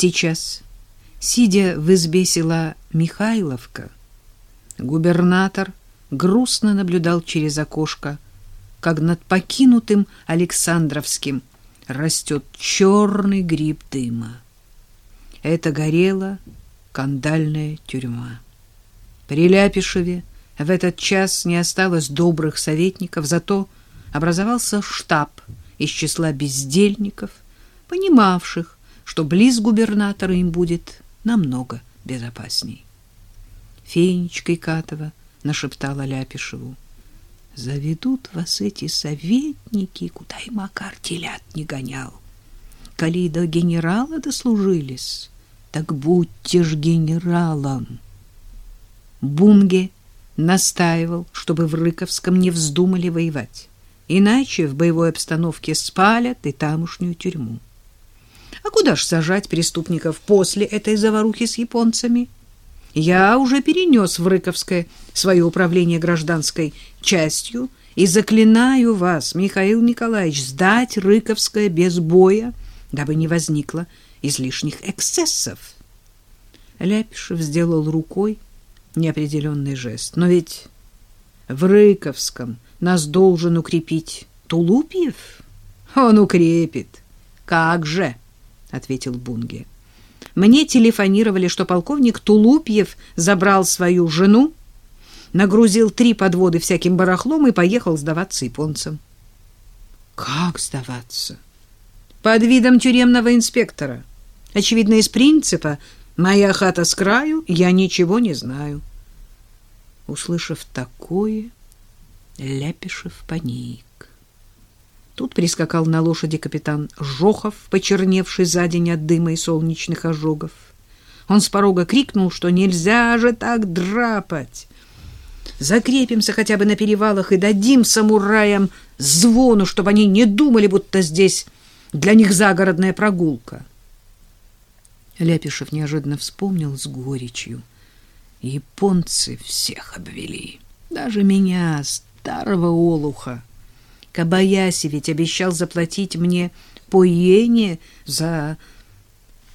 Сейчас, сидя в избе села Михайловка, губернатор грустно наблюдал через окошко, как над покинутым Александровским растет черный гриб дыма. Это горела кандальная тюрьма. При Ляпишеве в этот час не осталось добрых советников, зато образовался штаб из числа бездельников, понимавших, что близ губернатора им будет намного безопасней. Фенечка Икатова нашептала Ляпишеву. Заведут вас эти советники, куда и Макар телят не гонял. Коли до генерала дослужились, так будьте ж генералом. Бунге настаивал, чтобы в Рыковском не вздумали воевать, иначе в боевой обстановке спалят и тамошнюю тюрьму. А куда ж сажать преступников после этой заварухи с японцами? Я уже перенес в Рыковское свое управление гражданской частью и заклинаю вас, Михаил Николаевич, сдать Рыковское без боя, дабы не возникло излишних эксцессов. Ляпишев сделал рукой неопределенный жест. Но ведь в Рыковском нас должен укрепить Тулупьев. Он укрепит. Как же, ответил Бунге. Мне телефонировали, что полковник Тулупьев забрал свою жену, нагрузил три подводы всяким барахлом и поехал сдаваться японцам. Как сдаваться? Под видом тюремного инспектора. Очевидно, из принципа «моя хата с краю, я ничего не знаю». Услышав такое, Ляпишев паник. Тут прискакал на лошади капитан Жохов, почерневший за день от дыма и солнечных ожогов. Он с порога крикнул, что нельзя же так драпать. Закрепимся хотя бы на перевалах и дадим самураям звону, чтобы они не думали, будто здесь для них загородная прогулка. Ляпишев неожиданно вспомнил с горечью — Японцы всех обвели. Даже меня, старого олуха. Кабаяси ведь обещал заплатить мне по иене за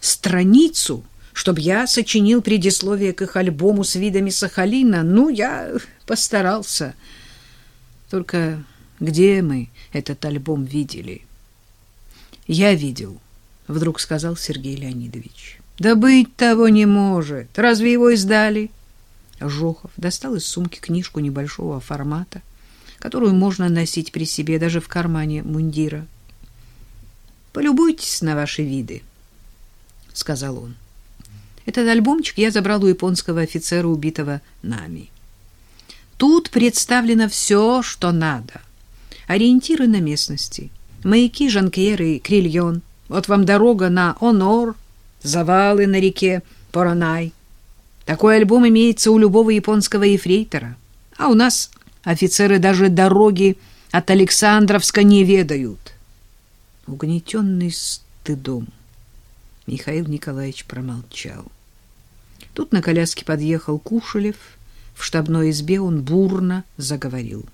страницу, чтобы я сочинил предисловие к их альбому с видами Сахалина. Ну, я постарался. Только где мы этот альбом видели? Я видел, вдруг сказал Сергей Леонидович. Да быть того не может. Разве его издали? Жохов достал из сумки книжку небольшого формата, которую можно носить при себе даже в кармане мундира. Полюбуйтесь на ваши виды, сказал он. Этот альбомчик я забрал у японского офицера, убитого нами. Тут представлено все, что надо. Ориентиры на местности, маяки Жанкьер и Крильон. Вот вам дорога на Онор, завалы на реке Поранай. Такой альбом имеется у любого японского ефрейтора. А у нас офицеры даже дороги от Александровска не ведают. Угнетенный стыдом, Михаил Николаевич промолчал. Тут на коляске подъехал Кушелев. В штабной избе он бурно заговорил.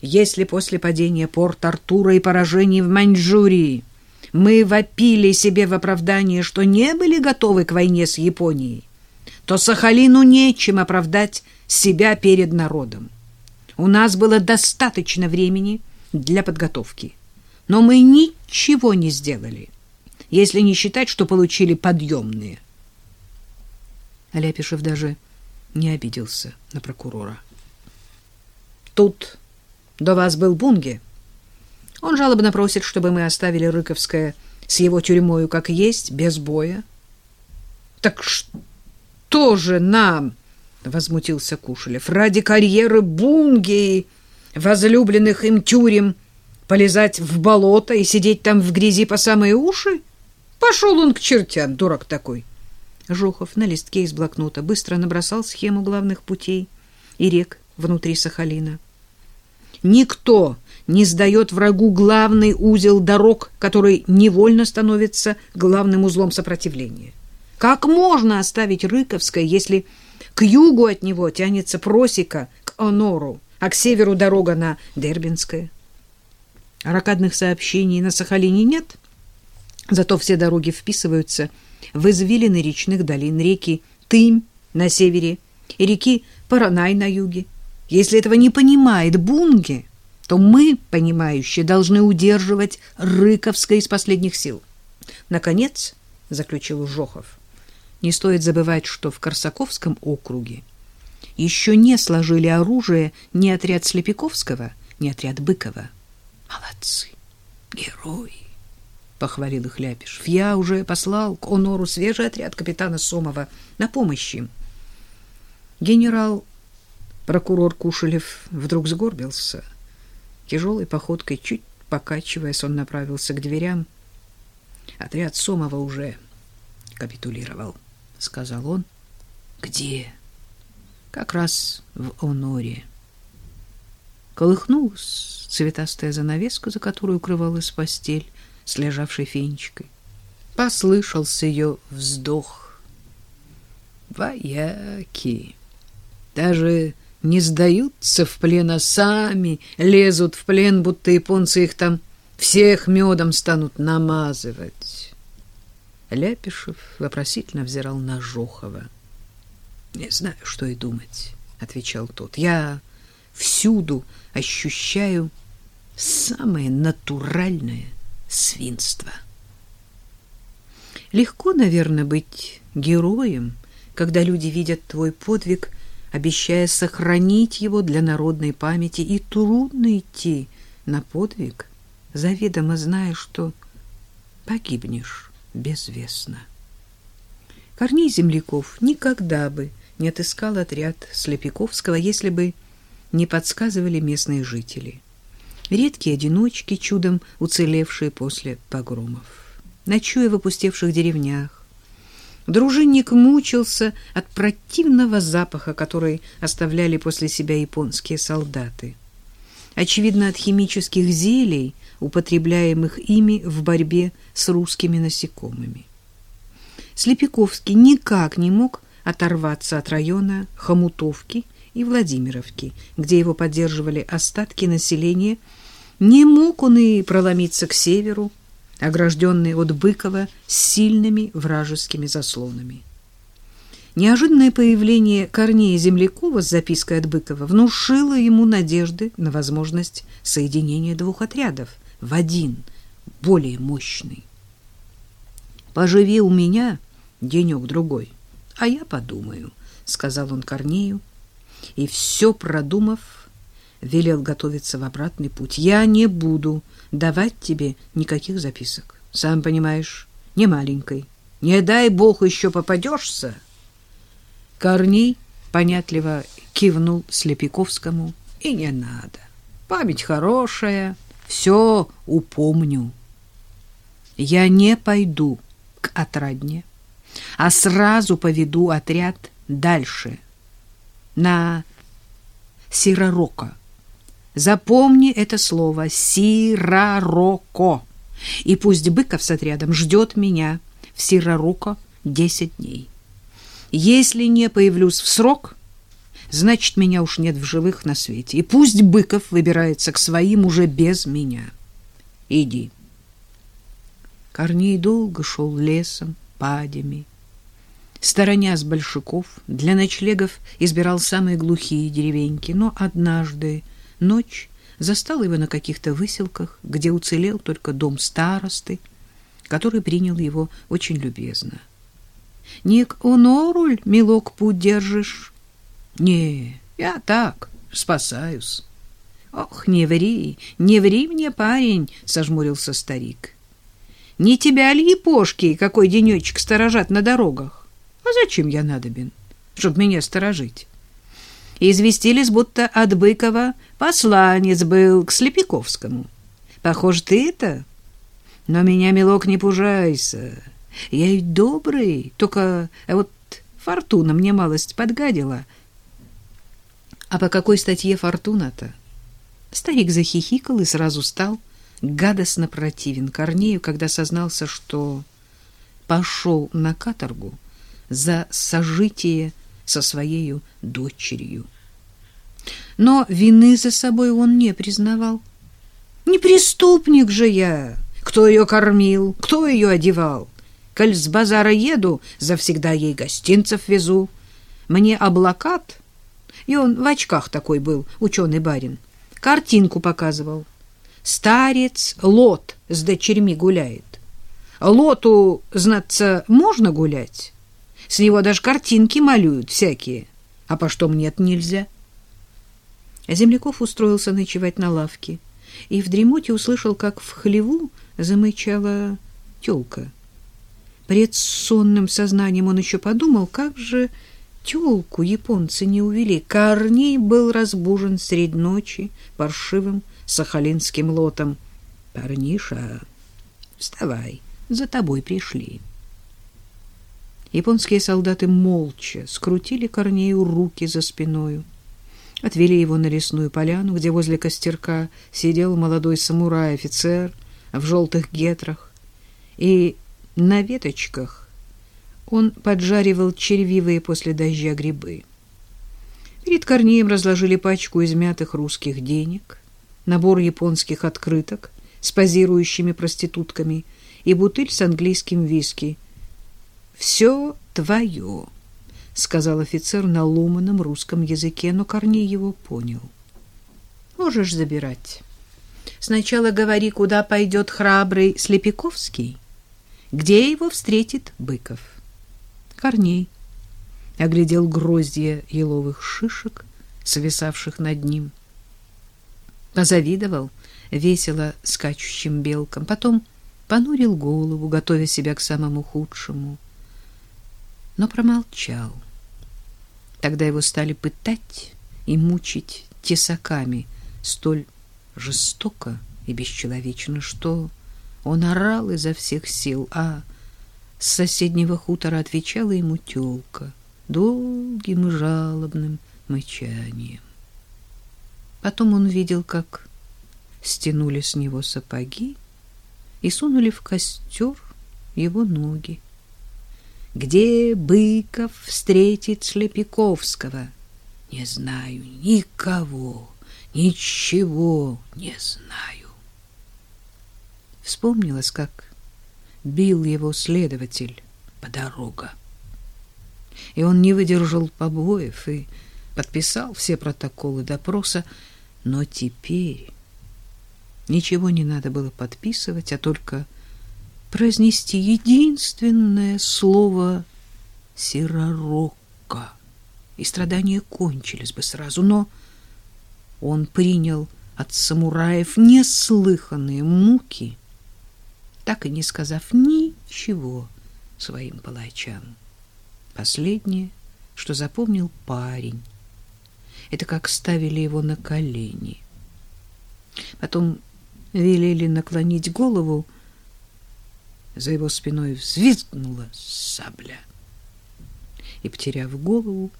Если после падения Порт-Артура и поражений в Маньчжурии мы вопили себе в оправдание, что не были готовы к войне с Японией, то Сахалину нечем оправдать себя перед народом. У нас было достаточно времени для подготовки, но мы ничего не сделали, если не считать, что получили подъемные. Аляпишев даже не обиделся на прокурора. Тут до вас был Бунге, он жалобно просит, чтобы мы оставили Рыковское с его тюрьмою как есть, без боя. Так что же нам, возмутился Кушелев, ради карьеры Бунги, возлюбленных им тюрем, полезать в болото и сидеть там в грязи по самые уши? Пошел он к чертям, дурак такой. Жухов на листке из блокнота быстро набросал схему главных путей и рек внутри Сахалина. Никто не сдает врагу главный узел дорог, который невольно становится главным узлом сопротивления. Как можно оставить Рыковское, если к югу от него тянется просека к Онору, а к северу дорога на Дербинское? Ракадных сообщений на Сахалине нет? Зато все дороги вписываются в извилины речных долин, реки Тымь на севере и реки Паранай на юге. Если этого не понимает Бунге, то мы, понимающие, должны удерживать Рыковское из последних сил. Наконец, заключил Жохов, не стоит забывать, что в Корсаковском округе еще не сложили оружие ни отряд Слепиковского, ни отряд Быкова. Молодцы, герои, похвалил их Ляпишев. Я уже послал к Онору свежий отряд капитана Сомова на помощь им. Генерал прокурор Кушелев вдруг сгорбился. Тяжелой походкой, чуть покачиваясь, он направился к дверям. Отряд Сомова уже капитулировал, сказал он. Где? Как раз в Оноре. Колыхнулась цветастая занавеска, за которой укрывалась постель с лежавшей фенечкой. Послышался ее вздох. Вояки даже не сдаются в плен, а сами лезут в плен, будто японцы их там всех медом станут намазывать. Ляпишев вопросительно взирал на Жохова. — Не знаю, что и думать, — отвечал тот. — Я всюду ощущаю самое натуральное свинство. Легко, наверное, быть героем, когда люди видят твой подвиг, обещая сохранить его для народной памяти, и трудно идти на подвиг, заведомо зная, что погибнешь безвестно. Корней Земляков никогда бы не отыскал отряд Слепиковского, если бы не подсказывали местные жители. Редкие одиночки, чудом уцелевшие после погромов. Ночуя в опустевших деревнях, дружинник мучился от противного запаха, который оставляли после себя японские солдаты. Очевидно, от химических зелий, употребляемых ими в борьбе с русскими насекомыми. Слепиковский никак не мог оторваться от района Хомутовки и Владимировки, где его поддерживали остатки населения. Не мог он и проломиться к северу, огражденный от Быкова сильными вражескими заслонами. Неожиданное появление Корнея Землякова с запиской от Быкова внушило ему надежды на возможность соединения двух отрядов в один, более мощный. «Поживи у меня денек-другой, а я подумаю», — сказал он Корнею, и, все продумав, велел готовиться в обратный путь. «Я не буду давать тебе никаких записок, сам понимаешь, не маленькой. Не дай бог еще попадешься». Корней понятливо кивнул Слепиковскому. «И не надо. Память хорошая, все упомню. Я не пойду к отрадне, а сразу поведу отряд дальше, на Сиророко. Запомни это слово Сирароко. И пусть Быков с отрядом ждет меня в Сирароко десять дней. Если не появлюсь в срок, значит, меня уж нет в живых на свете. И пусть Быков выбирается к своим уже без меня. Иди. Корней долго шел лесом, падями, Стороня с большаков, для ночлегов избирал самые глухие деревеньки, но однажды ночь застала его на каких-то выселках, где уцелел только дом старосты, который принял его очень любезно. — Ник оноруль, милок, путь держишь? — Не, я так, спасаюсь. — Ох, не ври, не ври мне, парень, — сожмурился старик. — Не тебя ли епошки какой денечек сторожат на дорогах? А зачем я надобен, чтоб меня сторожить? Известились, будто от Быкова посланец был к Слепиковскому. Похоже, ты это? Но меня, милок, не пужайся. Я ведь добрый, только вот фортуна мне малость подгадила. А по какой статье фортуна-то? Старик захихикал и сразу стал гадостно противен Корнею, когда сознался, что пошел на каторгу за сожитие со своей дочерью. Но вины за собой он не признавал. Не преступник же я, кто ее кормил, кто ее одевал. Коль с базара еду, завсегда ей гостинцев везу. Мне облакат, и он в очках такой был, ученый барин, картинку показывал. Старец Лот с дочерьми гуляет. Лоту, знаться, можно гулять? С него даже картинки малюют всякие. А по что мне-то нельзя? Земляков устроился ночевать на лавке и в дремоте услышал, как в хлеву замычала тёлка. Пред сонным сознанием он еще подумал, как же тёлку японцы не увели. Корней был разбужен средь ночи паршивым сахалинским лотом. «Парниша, вставай, за тобой пришли». Японские солдаты молча скрутили Корнею руки за спиною, отвели его на лесную поляну, где возле костерка сидел молодой самурай-офицер в желтых гетрах, и на веточках он поджаривал червивые после дождя грибы. Перед Корнеем разложили пачку измятых русских денег, набор японских открыток с позирующими проститутками и бутыль с английским виски. «Все твое», — сказал офицер на ломаном русском языке, но Корней его понял. «Можешь забирать. Сначала говори, куда пойдет храбрый Слепиковский, где его встретит Быков». Корней. Оглядел гроздья еловых шишек, свисавших над ним. Позавидовал весело скачущим белкам, потом понурил голову, готовя себя к самому худшему, но промолчал. Тогда его стали пытать и мучить тесаками столь жестоко и бесчеловечно, что он орал изо всех сил, а с соседнего хутора отвечала ему тёлка долгим и жалобным мычанием. Потом он видел, как стянули с него сапоги и сунули в костер его ноги. Где Быков встретит Слепиковского? Не знаю никого, ничего не знаю. Вспомнилось, как бил его следователь по дорога. И он не выдержал побоев и подписал все протоколы допроса, но теперь ничего не надо было подписывать, а только произнести единственное слово «сиророкко», и страдания кончились бы сразу, но он принял от самураев неслыханные муки, так и не сказав ничего своим палачам. Последнее, что запомнил парень, это как ставили его на колени. Потом велели наклонить голову. За его спиной взвизгнула сабля. И, потеряв голову,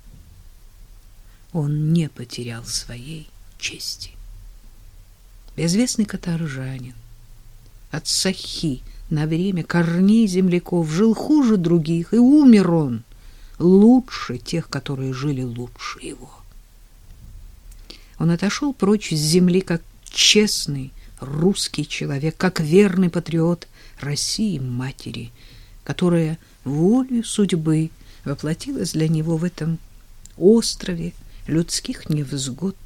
он не потерял своей чести. Безвестный каторжанин от Сахи на время корней земляков жил хуже других, и умер он лучше тех, которые жили лучше его. Он отошел прочь с земли как честный русский человек, как верный патриот России матери, которая волю судьбы воплотилась для него в этом острове людских невзгод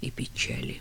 и печали.